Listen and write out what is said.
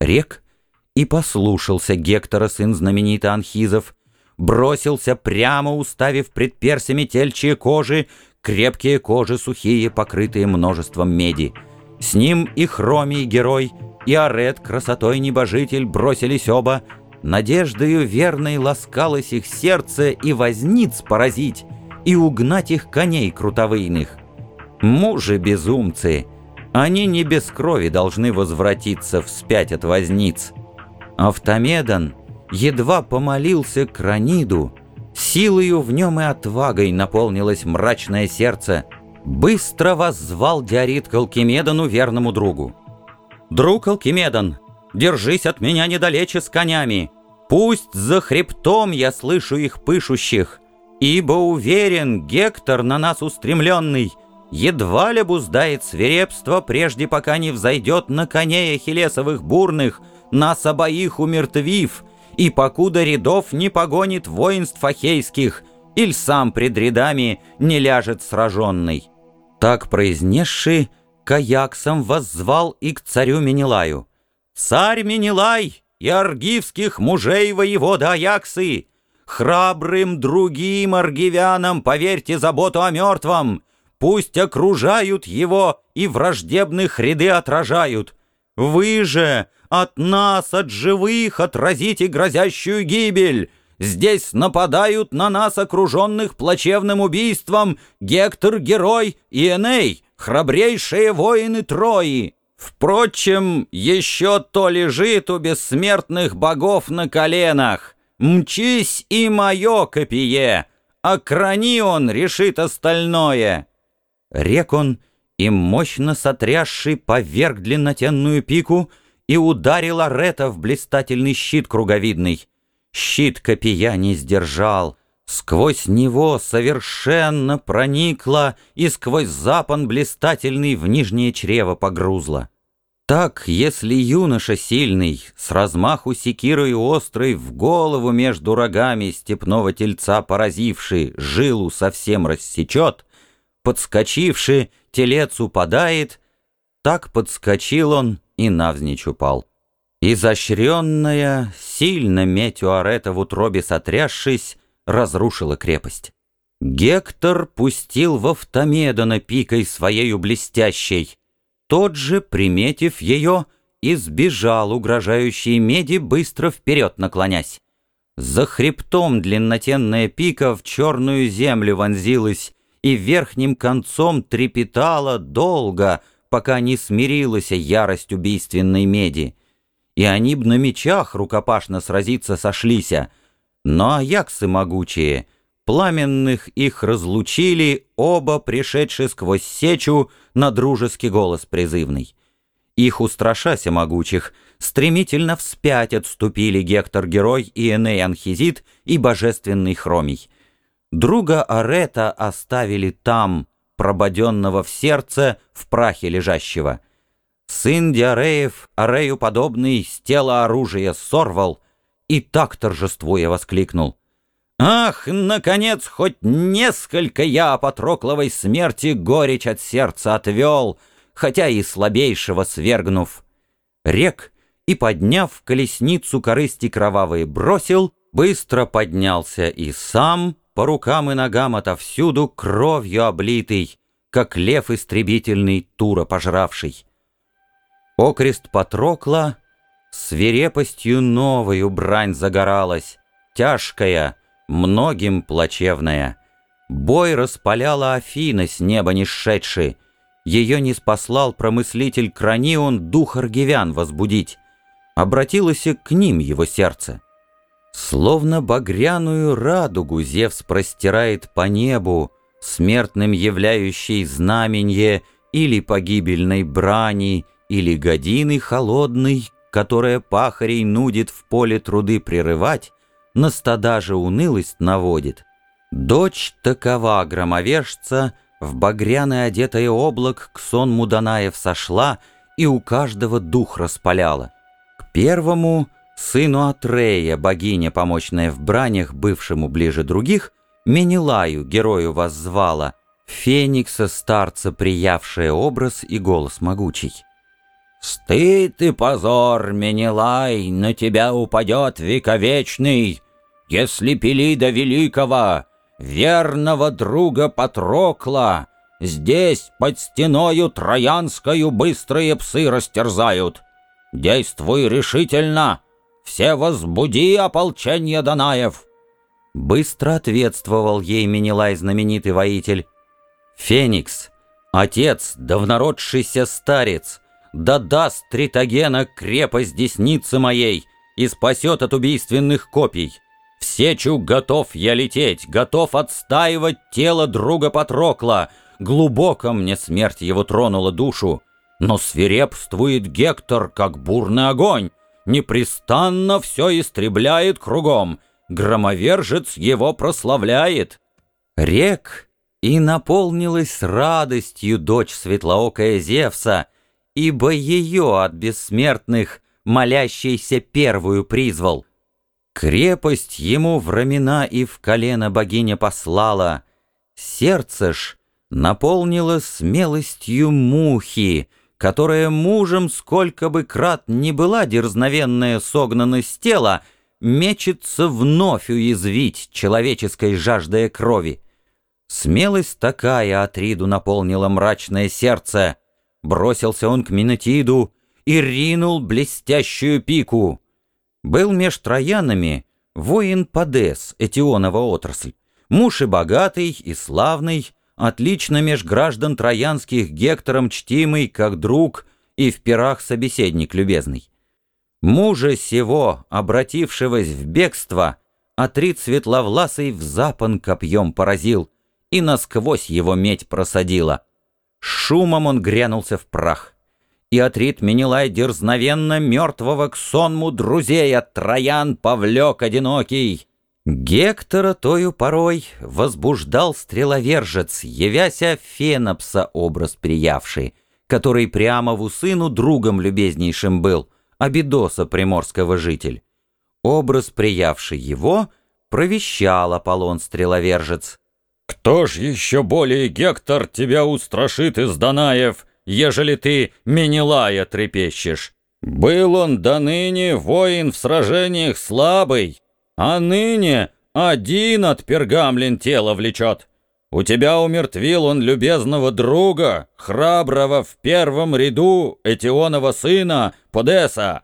Рек и послушался Гектора, сын знаменитый Анхизов, бросился прямо, уставив пред персями тельчие кожи, крепкие кожи сухие, покрытые множеством меди. С ним и Хромий герой, и Арет, красотой небожитель, бросились оба. Надеждою верной ласкалось их сердце и возниц поразить, и угнать их коней крутовыйных. Мужи-безумцы, они не без крови должны возвратиться вспять от возниц. Автомедан едва помолился к Раниду, силою в нем и отвагой наполнилось мрачное сердце, быстро воззвал Диорит к Алкимедану, верному другу. «Друг Алкимедан, держись от меня недалече с конями, пусть за хребтом я слышу их пышущих, ибо уверен, Гектор на нас устремленный, едва ли буздает свирепство, прежде пока не взойдет на коне ахиллесовых бурных, нас обоих умертвив, и покуда рядов не погонит воинств ахейских, или сам пред рядами не ляжет сраженный». Так произнесший, Каяксом воззвал и к царю Менелаю. «Царь Менелай и аргивских мужей воевода Аяксы, храбрым другим аргивянам поверьте заботу о мертвом, пусть окружают его и враждебных ряды отражают. Вы же от нас, от живых, отразите грозящую гибель. Здесь нападают на нас, окруженных плачевным убийством, Гектор-герой и Эней, храбрейшие воины Трои. Впрочем, еще то лежит у бессмертных богов на коленах. Мчись и мое копье, а крани он решит остальное. Рек он, и мощно сотрясший поверг длиннотенную пику — и ударил Арета в блистательный щит круговидный. Щит копия не сдержал, сквозь него совершенно проникла и сквозь запон блистательный в нижнее чрево погрузла. Так, если юноша сильный, с размаху секирой острой в голову между рогами степного тельца поразивший, жилу совсем рассечет, подскочивший, телец упадает, так подскочил он и навзничь упал. Изощренная, сильно медь Арета в утробе сотрясшись, разрушила крепость. Гектор пустил в Автомедона пикой своею блестящей. Тот же, приметив ее, избежал угрожающей меди, быстро вперед наклонясь. За хребтом длиннотенная пика в черную землю вонзилась и верхним концом трепетала долго, пока не смирилась ярость убийственной меди. И они б на мечах рукопашно сразиться сошлися, но аяксы могучие, пламенных их разлучили, оба пришедшие сквозь сечу на дружеский голос призывный. Их устрашася могучих, стремительно вспять отступили Гектор-герой и Эней Анхизит и божественный Хромий. Друга Арета оставили там, прободенного в сердце, в прахе лежащего. Сын Диареев, Арею подобный, с тела оружия сорвал и так торжествуя воскликнул. «Ах, наконец, хоть несколько я о Патрокловой смерти горечь от сердца отвел, хотя и слабейшего свергнув». Рек и, подняв колесницу корысти кровавые, бросил, быстро поднялся и сам, по рукам и ногам отовсюду кровью облитый, как лев истребительный, тура пожравший. Окрест Патрокла свирепостью новою брань загоралась, тяжкая, многим плачевная. Бой распаляла Афина с неба не сшедший, ее не спаслал промыслитель Кранион дух аргивян возбудить. Обратилось к ним его сердце. Словно багряную радугу Зевс простирает по небу, смертным являющий знаменье или погибельной брани, или годины холодной, которая пахарей нудит в поле труды прерывать, на стада же унылость наводит. Дочь такова громовержца, в багряное одетое облак к сонму Данаев сошла и у каждого дух распаляла. К первому — Сыну Атрея, богиня, помощная в бранях, бывшему ближе других, Менелаю, герою воззвала, Феникса, старца, приявшая образ и голос могучий. Стыд и позор, Менелай, на тебя упадет вековечный, Если Пелида Великого, верного друга Патрокла, Здесь под стеною Троянскою быстрые псы растерзают. Действуй решительно, все возбуди ополчение Данаев. Быстро ответствовал ей Менелай знаменитый воитель. Феникс, отец, давнородшийся старец, да даст Тритогена крепость десницы моей и спасет от убийственных копий. В сечу готов я лететь, готов отстаивать тело друга Патрокла. Глубоко мне смерть его тронула душу, но свирепствует Гектор, как бурный огонь, непрестанно все истребляет кругом, громовержец его прославляет. Рек и наполнилась радостью дочь светлоокая Зевса, ибо ее от бессмертных молящийся первую призвал. Крепость ему в рамена и в колено богиня послала, сердце ж наполнило смелостью мухи, которая мужем, сколько бы крат ни была дерзновенная согнана с тела, мечется вновь уязвить человеческой жаждая крови. Смелость такая Атриду наполнила мрачное сердце. Бросился он к Минотиду и ринул блестящую пику. Был меж троянами воин Падес, Этионова отрасль, муж и богатый, и славный, отлично меж граждан троянских Гектором чтимый, как друг, и в пирах собеседник любезный. Мужа сего, обратившегося в бегство, Атрит светловласый в запан копьем поразил — и насквозь его медь просадила. Шумом он грянулся в прах. И Атрит Менелай дерзновенно мертвого к сонму друзей от троян повлек одинокий. Гектора тою порой возбуждал стреловержец, явяся Фенопса образ приявший, который прямо в сыну другом любезнейшим был, Абидоса приморского житель. Образ приявший его провещал Аполлон стреловержец. Кто ж еще более Гектор тебя устрашит из Данаев, ежели ты Менелая трепещешь? Был он до ныне воин в сражениях слабый, а ныне один от пергамлин тело влечет. У тебя умертвил он любезного друга, храброго в первом ряду Этионова сына, Подеса.